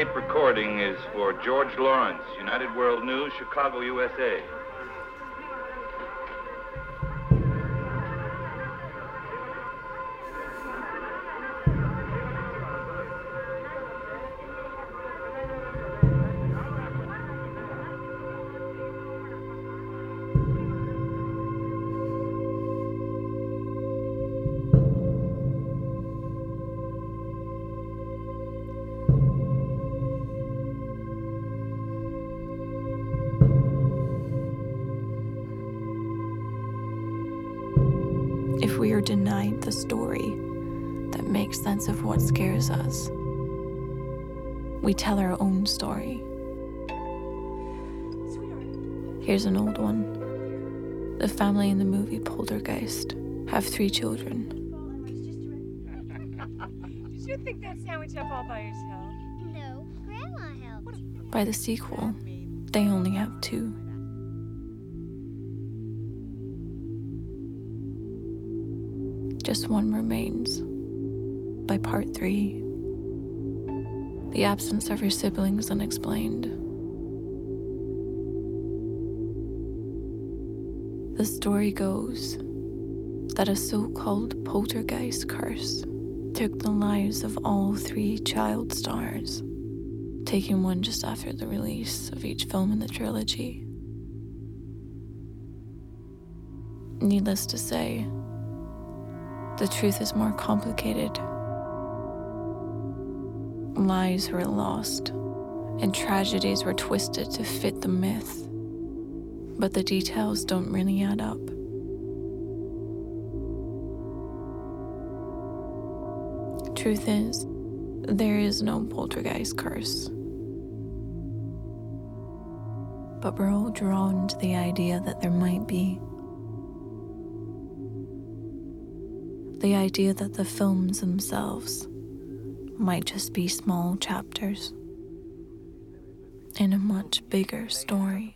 tape recording is for George Lawrence, United World News, Chicago, USA. Three children. Did you think that sandwich up all by yourself? No, Grandma helped. By the sequel, they only have two. Just one remains. By part three, the absence of her siblings unexplained. The story goes that a so called poltergeist curse took the lives of all three child stars, taking one just after the release of each film in the trilogy. Needless to say, the truth is more complicated. Lives were lost, and tragedies were twisted to fit the myth. But the details don't really add up. Truth is, there is no poltergeist curse. But we're all drawn to the idea that there might be. the idea that the films themselves might just be small chapters in a much bigger story.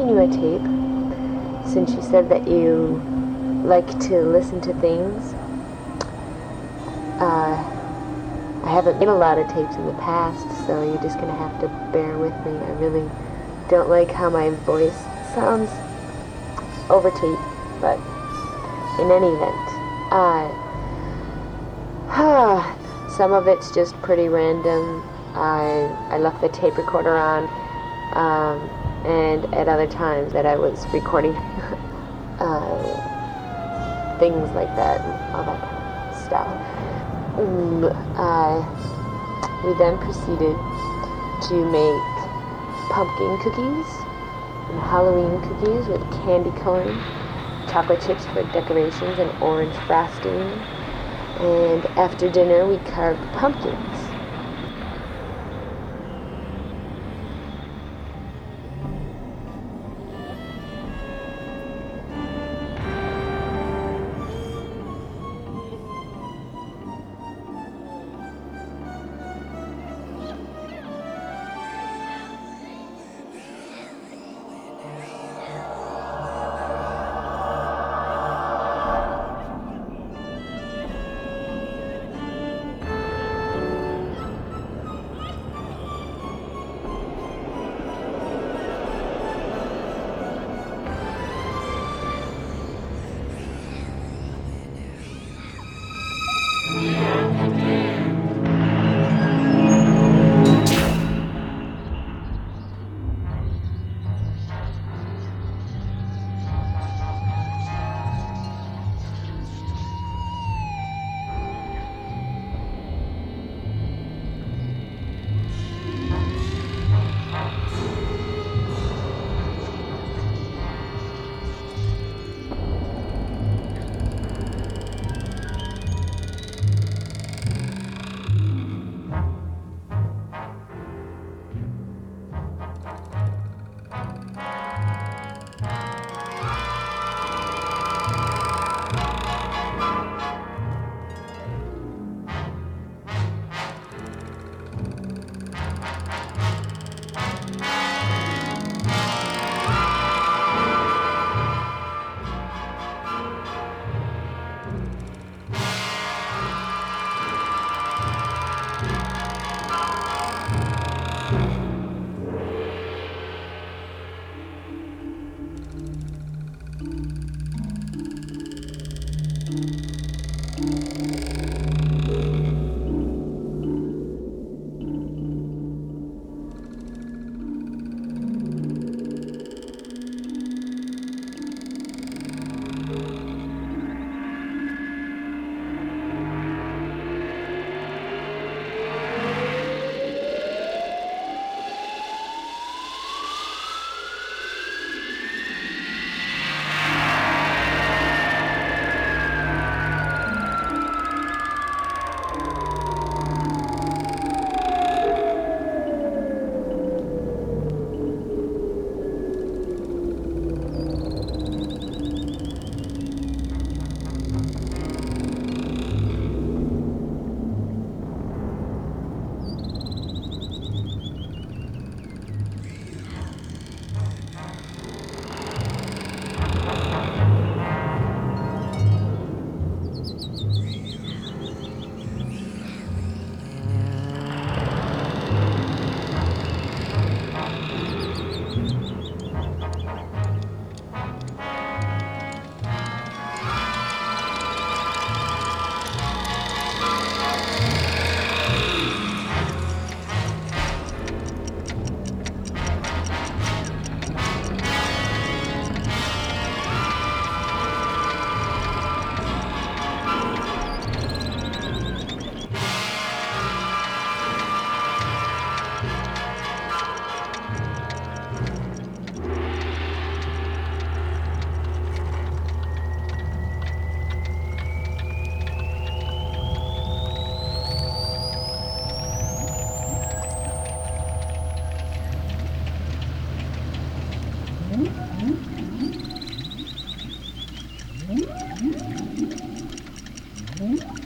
You a tape since you said that you like to listen to things. Uh, I haven't made a lot of tapes in the past, so you're just gonna have to bear with me. I really don't like how my voice sounds over tape, but in any event, uh, some of it's just pretty random. I I left the tape recorder on, um, and at other times that I was recording uh, things like that, and all that kind of stuff. Mm, uh, we then proceeded to make pumpkin cookies and Halloween cookies with candy corn, chocolate chips for decorations, and orange frosting. And after dinner, we carved pumpkins. Mm-hmm.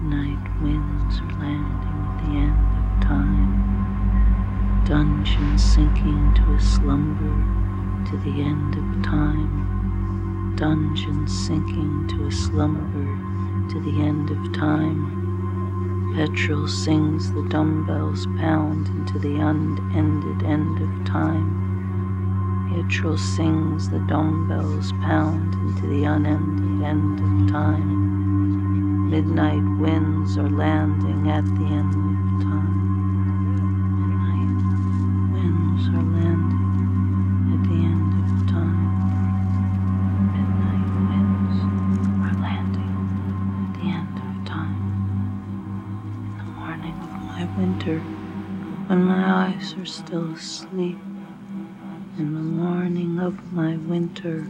midnight winds are landing at the end of time, dungeons sinking to a slumber to the end of time, dungeons sinking to a slumber to the end of time. Petrol sings the dumbbells pound into the unended end of time. Petrol sings the dumbbells pound into the unended end of time. Midnight winds are landing at the end of time. Midnight winds are landing at the end of time. Midnight winds are landing at the end of time. In the morning of my winter, when my eyes are still asleep. In the morning of my winter,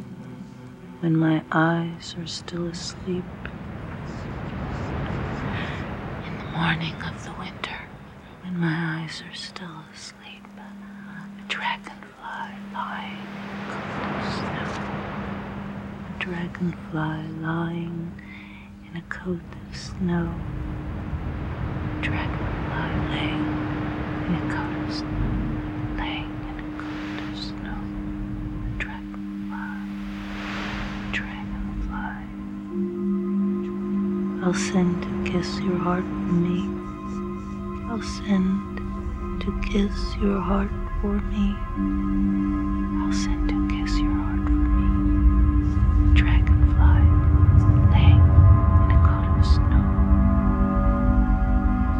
when my eyes are still asleep. In the morning of the winter, when my eyes are still asleep, a dragonfly lying in a coat of snow. A dragonfly lying in a coat of snow. A dragonfly laying in a coat of snow. Laying in a coat of snow. Dragonfly. Dragonfly. I'll send kiss your heart for me. I'll send to kiss your heart for me. I'll send to kiss your heart for me. Dragonfly laying in a coat of snow.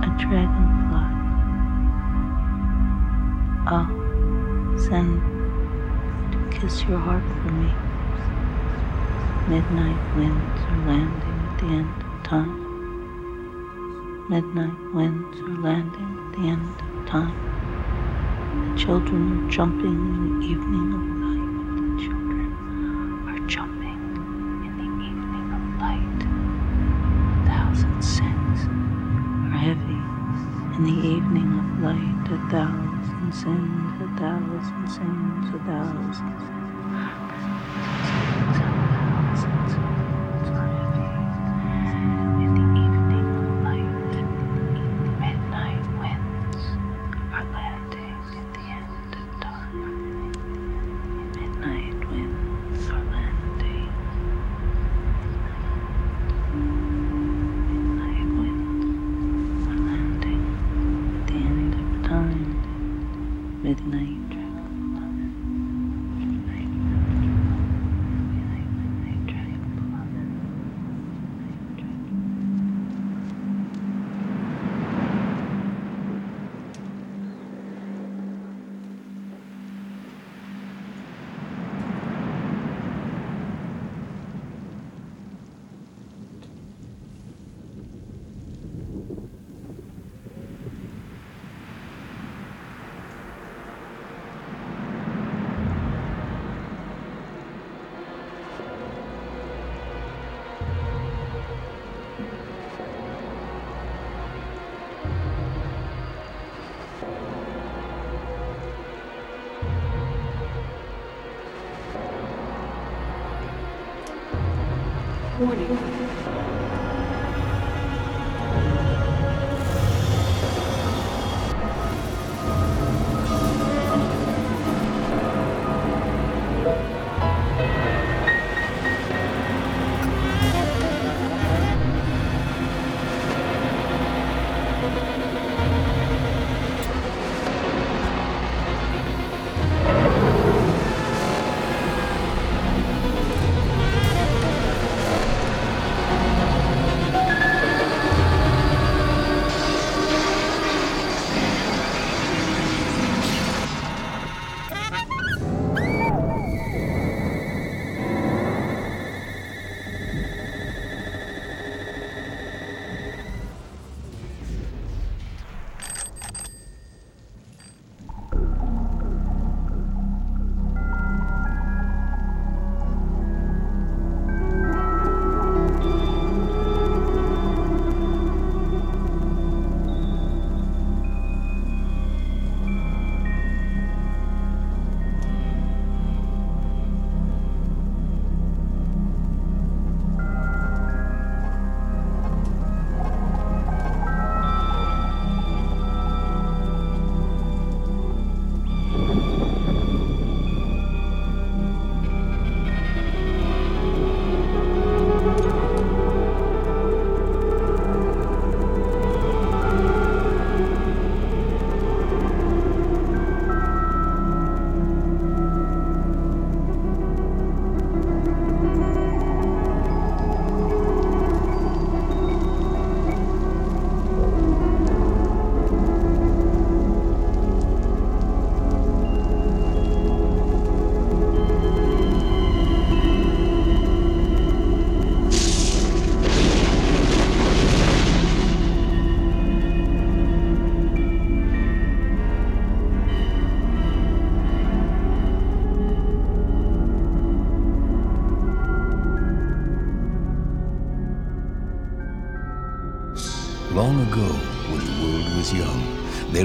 A dragonfly. I'll send to kiss your heart for me. Midnight winds are landing at the end of time. Midnight winds are landing at the end of time. The children are jumping in the evening of light. The children are jumping in the evening of light. A thousand sins are heavy in the evening of light. A thousand sins, a thousand sins, a thousand in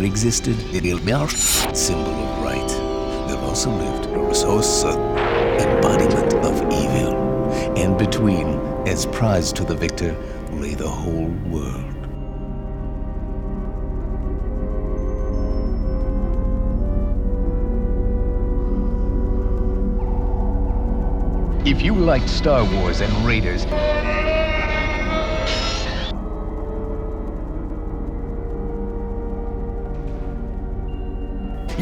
there existed a Ilmarsh symbol of right. There also lived Rososa, uh, embodiment of evil. And between, as prize to the victor, lay the whole world. If you liked Star Wars and Raiders,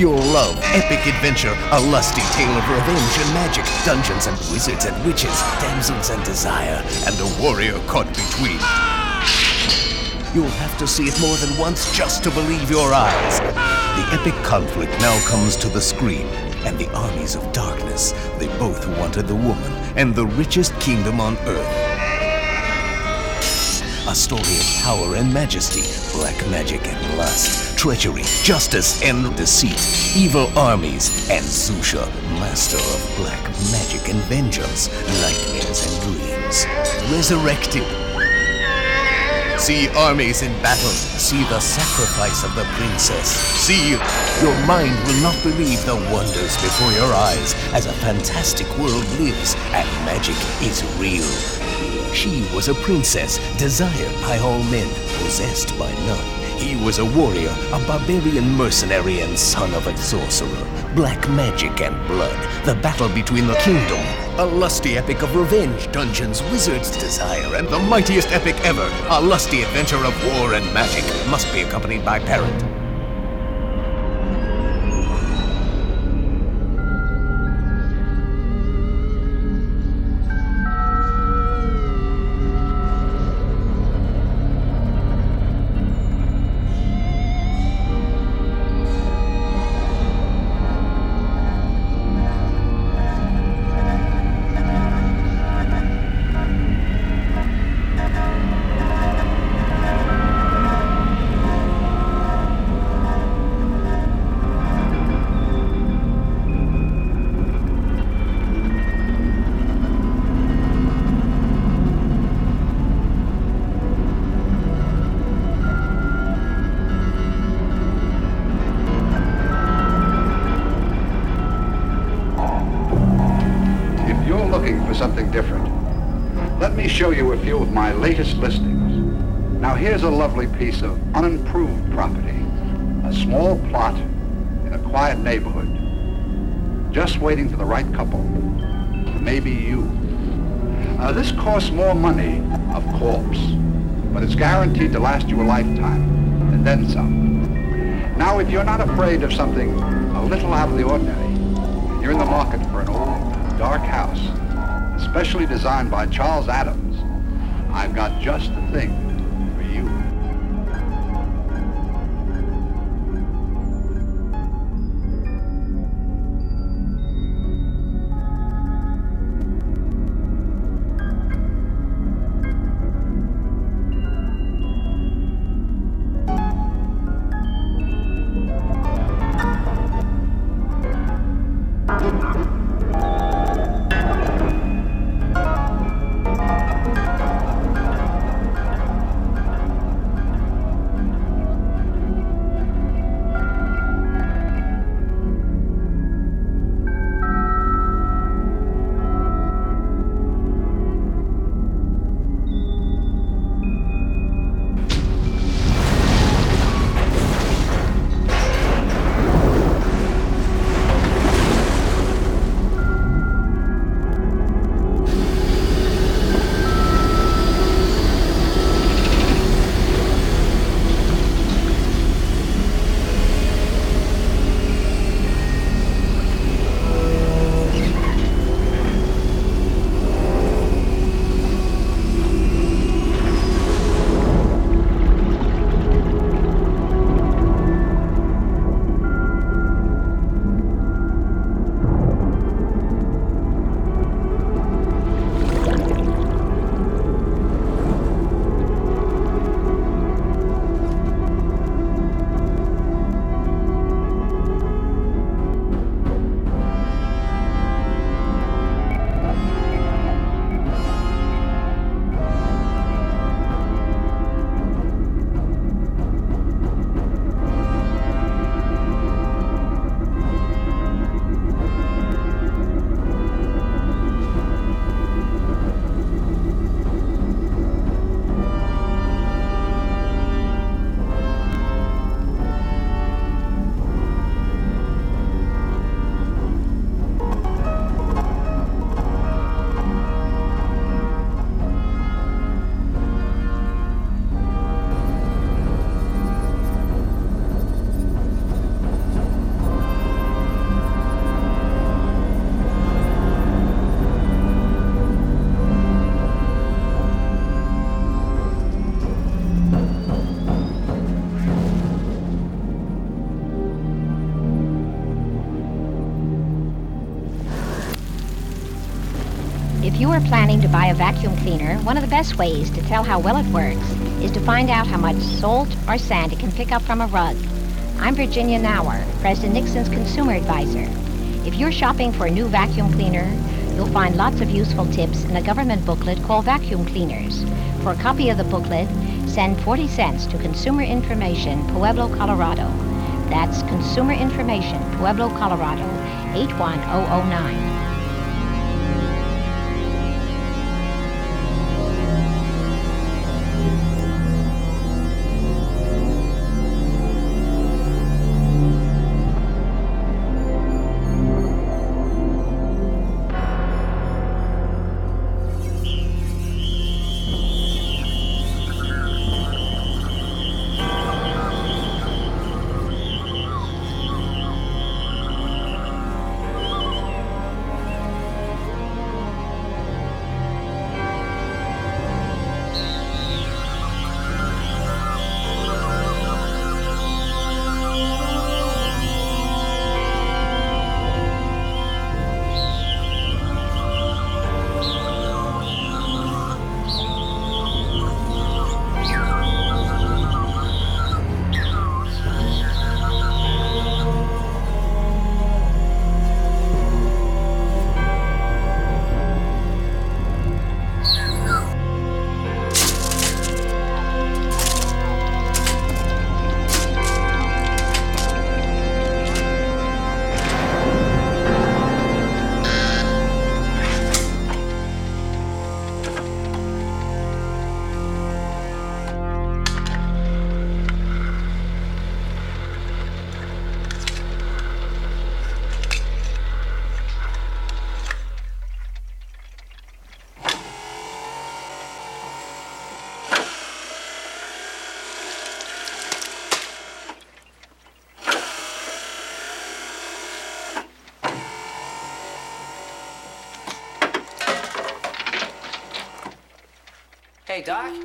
You'll love epic adventure, a lusty tale of revenge and magic, dungeons and wizards and witches, damsels and desire, and a warrior caught between. You'll have to see it more than once just to believe your eyes. The epic conflict now comes to the screen, and the armies of darkness, they both wanted the woman and the richest kingdom on earth. A story of power and majesty, black magic and lust, treachery, justice and deceit, evil armies, and Zusha, master of black magic and vengeance, nightmares and dreams. Resurrected. See armies in battle. See the sacrifice of the princess. See, your mind will not believe the wonders before your eyes as a fantastic world lives and magic is real. She was a princess, desired by all men, possessed by none. He was a warrior, a barbarian mercenary and son of a sorcerer. Black magic and blood, the battle between the kingdom. A lusty epic of revenge, dungeons, wizards' desire, and the mightiest epic ever. A lusty adventure of war and magic. Must be accompanied by parent. Latest listings. Now here's a lovely piece of unimproved property. A small plot in a quiet neighborhood. Just waiting for the right couple. Maybe you. Uh, this costs more money, of course, but it's guaranteed to last you a lifetime, and then some. Now, if you're not afraid of something a little out of the ordinary, you're in the market for an old, dark house, especially designed by Charles Addams. I've got just the thing planning to buy a vacuum cleaner, one of the best ways to tell how well it works is to find out how much salt or sand it can pick up from a rug. I'm Virginia Knauer, President Nixon's consumer advisor. If you're shopping for a new vacuum cleaner, you'll find lots of useful tips in a government booklet called Vacuum Cleaners. For a copy of the booklet, send 40 cents to Consumer Information, Pueblo, Colorado. That's Consumer Information, Pueblo, Colorado, 81009. Doc.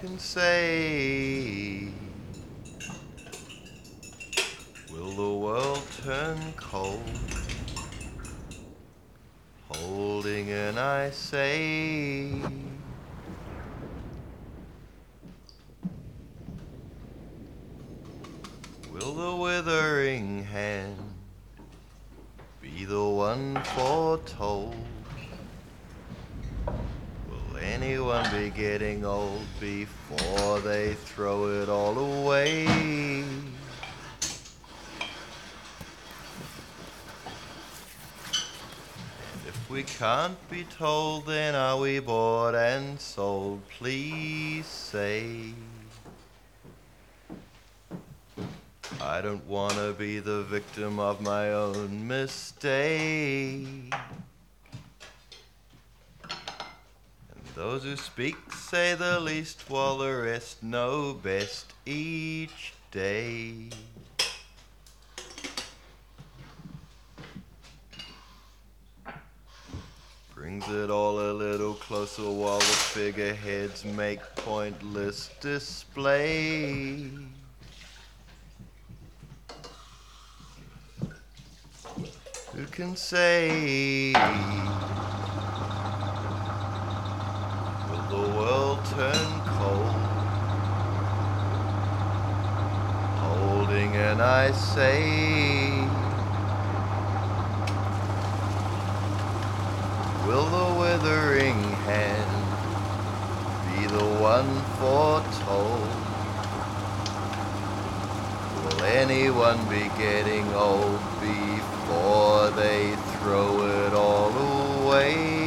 Can say? Will the world turn cold? Holding an I say. Will the withering hand be the one foretold? Will anyone be getting old before they throw it all away? If we can't be told, then are we bought and sold? Please say. I don't want to be the victim of my own mistake. And those who speak say the least, while the rest know best each day. Brings it all a little closer while the figureheads make pointless display. Who can say? Will the world turn cold? Holding and I say, Will the withering hand be the one foretold? Will anyone be getting old before they throw it all away?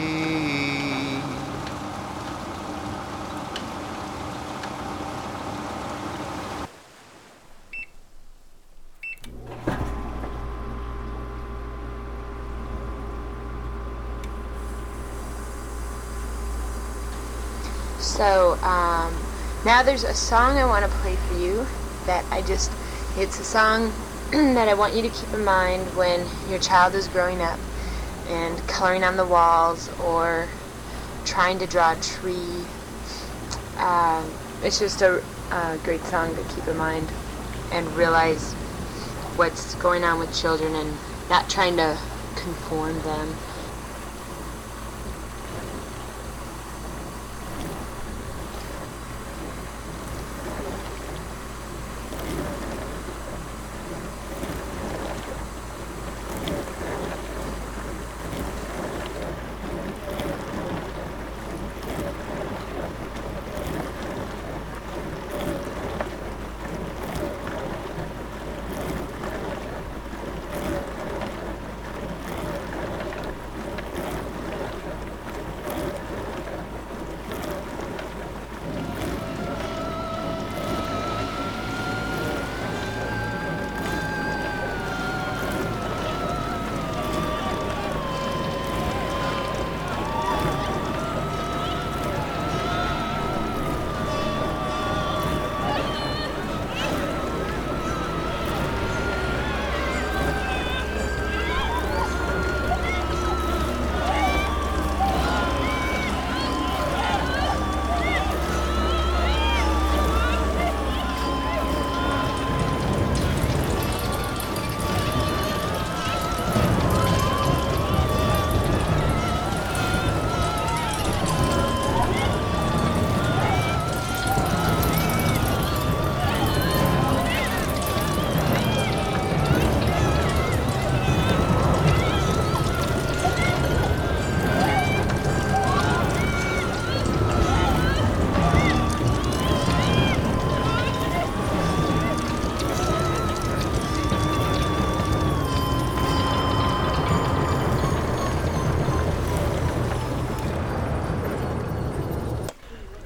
So um, now there's a song I want to play for you that I just, it's a song that I want you to keep in mind when your child is growing up and coloring on the walls or trying to draw a tree. Um, it's just a, a great song to keep in mind and realize what's going on with children and not trying to conform them.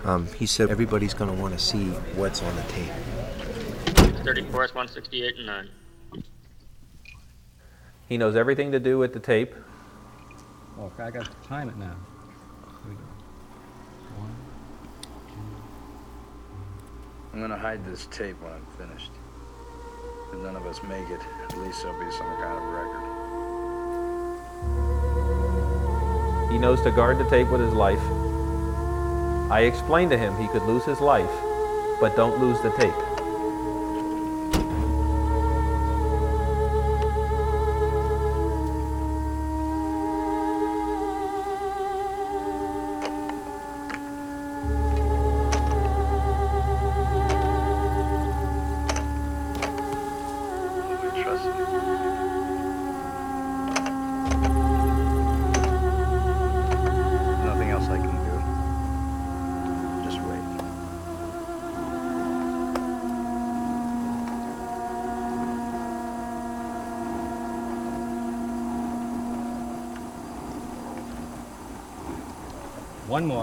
Um, he said everybody's going to want to see what's on the tape. 34th, 168 and 9. He knows everything to do with the tape. Oh, I got to time it now. Here we go. One, I'm gonna hide this tape when I'm finished. If none of us make it, at least there'll be some kind of record. He knows to guard the tape with his life. I explained to him he could lose his life, but don't lose the tape.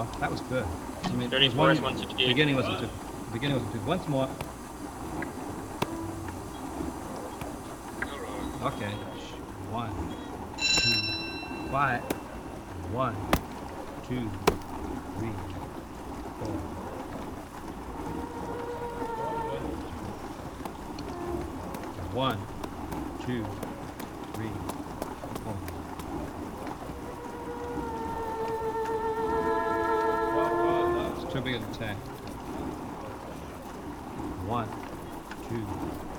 More. That was good. I mean, it was 34 one, is 168. Beginning wasn't too. Beginning wasn't too. Once more. Okay. One, two, quiet. One, two, It's too big of a tank. One, two,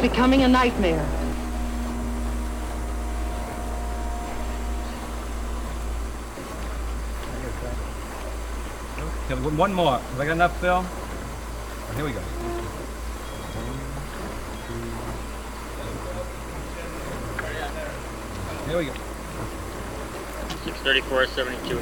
becoming a nightmare. Okay, one one more. Have I got enough, Phil? Oh, here we go. Here we go. 634, 72,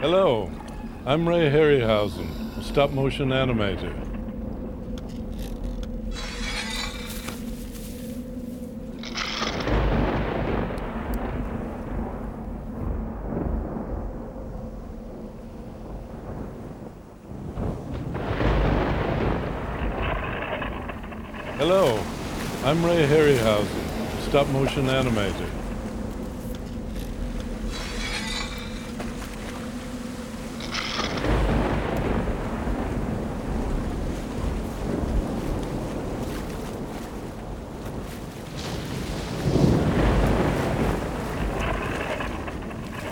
Hello, I'm Ray Harryhausen, stop motion animator. Hello, I'm Ray Harryhausen, stop motion animator.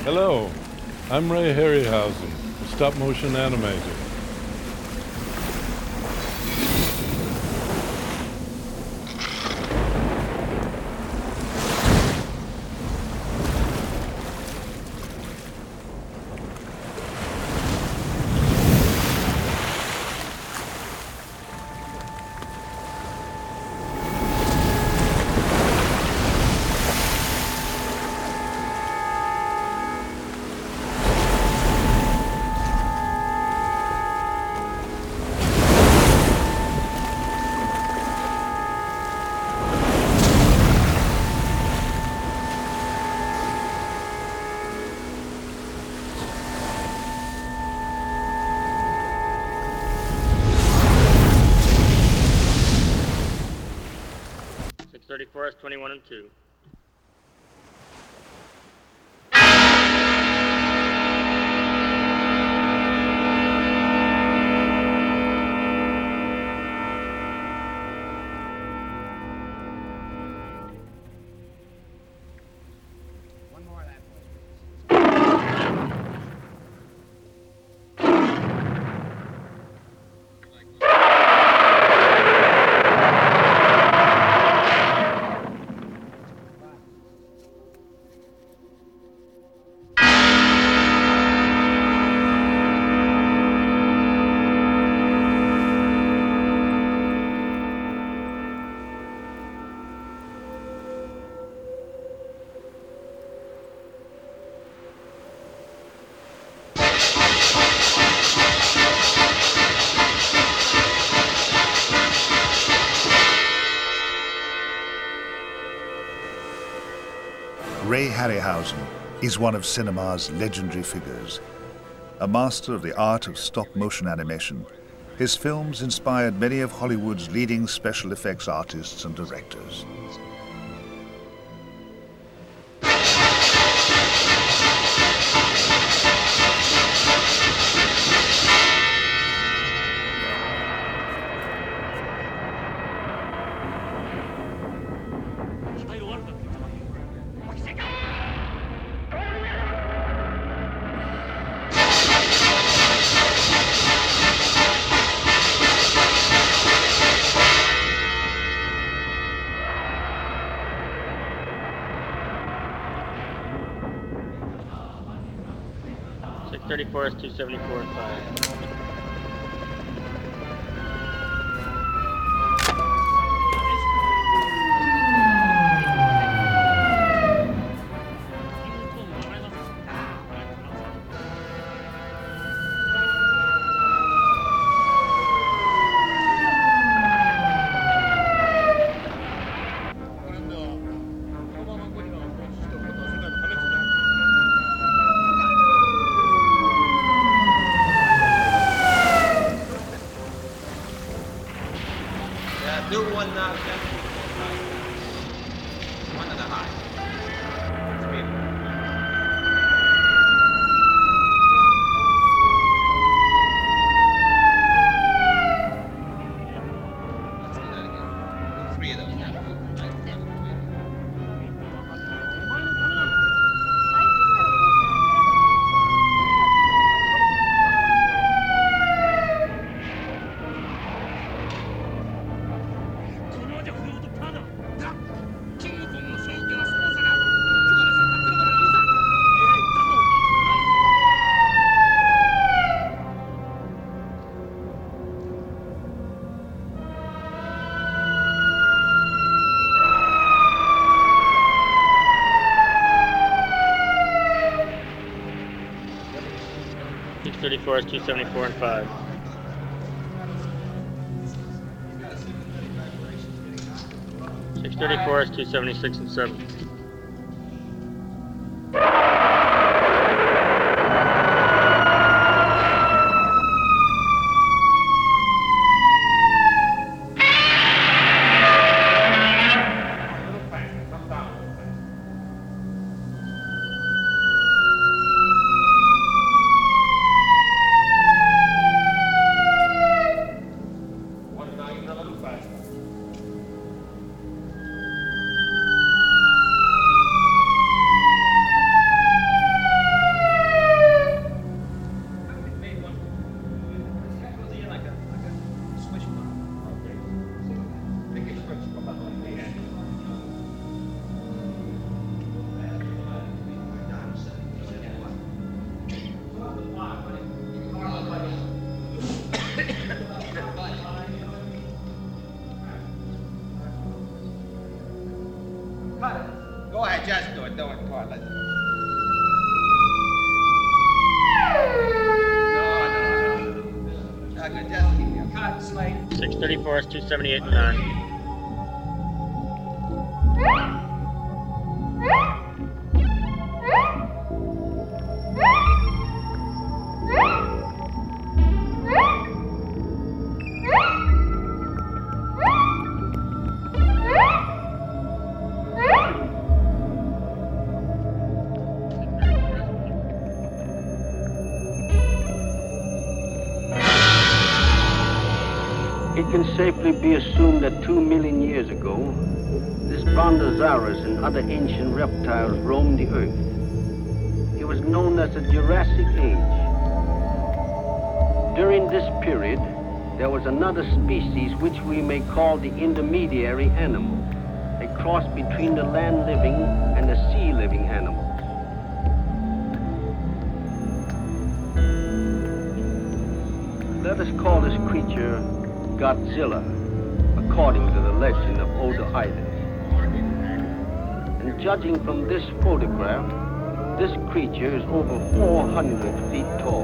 Hello, I'm Ray Harryhausen, a stop motion animator. 31st, 21 and 2. Is one of cinema's legendary figures. A master of the art of stop motion animation, his films inspired many of Hollywood's leading special effects artists and directors. 34 is 274th. 634 is 274 and 5. Six thirty-four is two seventy-six and seven. 78 and 9. Ancient reptiles roamed the earth. It was known as the Jurassic Age. During this period, there was another species which we may call the intermediary animal, a cross between the land-living and the sea-living animal. Let us call this creature Godzilla, according to the legend of Odo Island. And judging from this photograph, this creature is over 400 feet tall.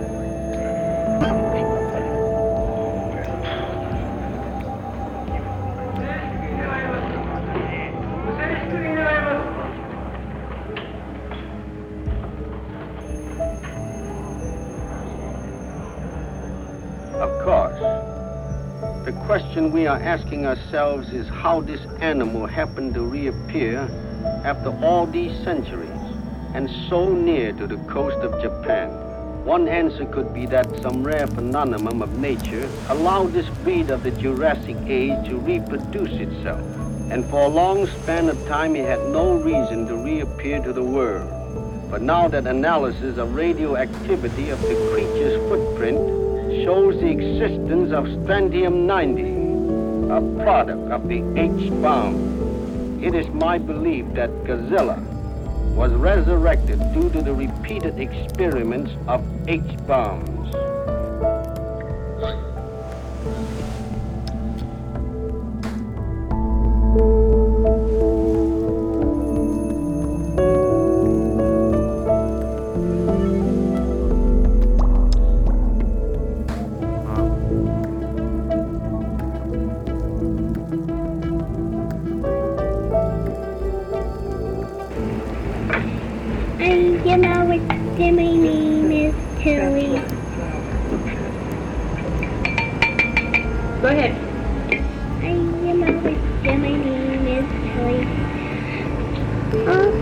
Of course, the question we are asking ourselves is how this animal happened to reappear after all these centuries and so near to the coast of Japan. One answer could be that some rare phenomenon of nature allowed this breed of the Jurassic age to reproduce itself. And for a long span of time, it had no reason to reappear to the world. But now that analysis of radioactivity of the creature's footprint shows the existence of strontium-90, a product of the H-bomb. It is my belief that Godzilla was resurrected due to the repeated experiments of H-bombs. I, you know, it's, my name is Tilly. Go ahead. I, you know, it's, my name is Tilly. I'll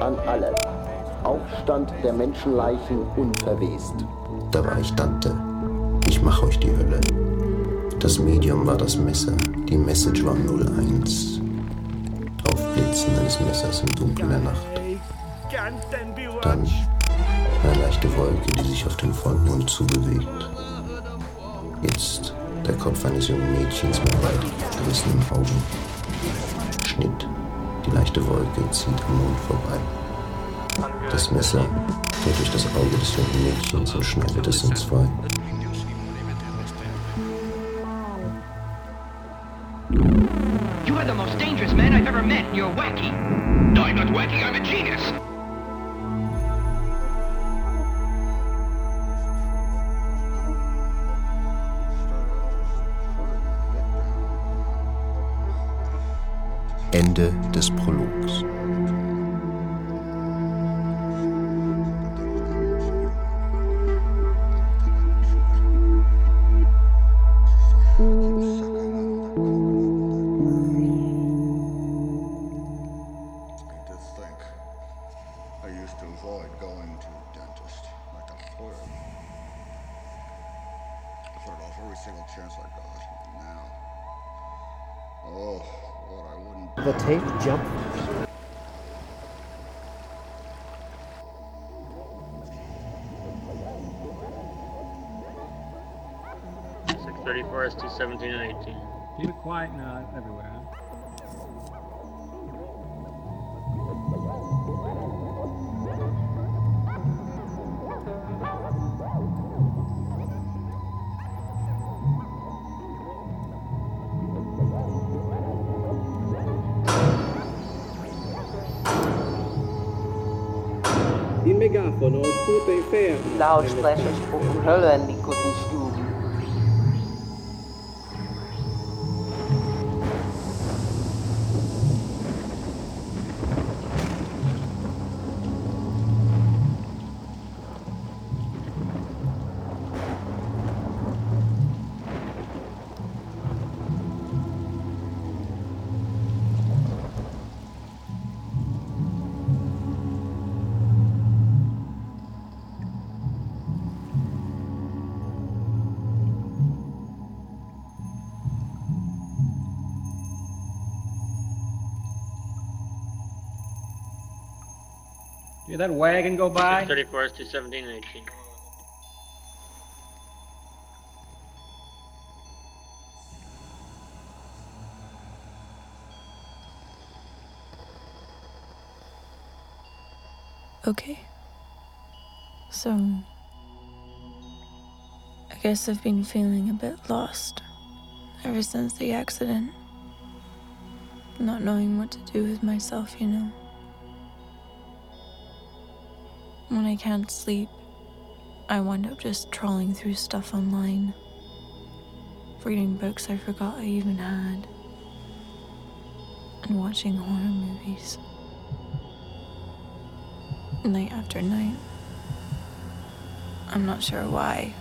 an alle. Aufstand der Menschenleichen unverwest. Da war ich Dante. Ich mach euch die Hölle. Das Medium war das Messer. Die Message war 01. Aufblitzen eines Messers im Dunkel der Nacht. Dann eine leichte Wolke, die sich auf den Vollmond zubewegt. Jetzt der Kopf eines jungen Mädchens mit weit gerissenen Augen. Leichte Wolke zieht am Mond vorbei. Das Messer geht durch das Auge des jungen Mädchens und schneidet es in zwei. You are the most dangerous man I've ever met. You're wacky. No, I'm not wacky. I'm a genius. Ende des Prologs. 17, and 18. Keep quiet now, everywhere. Il megafono sputa. Loud splashes that wagon go by? Six thirty-four S two seventeen and eighteen. Okay. So. I guess I've been feeling a bit lost ever since the accident. Not knowing what to do with myself, you know. When I can't sleep, I wind up just trawling through stuff online, reading books I forgot I even had, and watching horror movies. Night after night. I'm not sure why.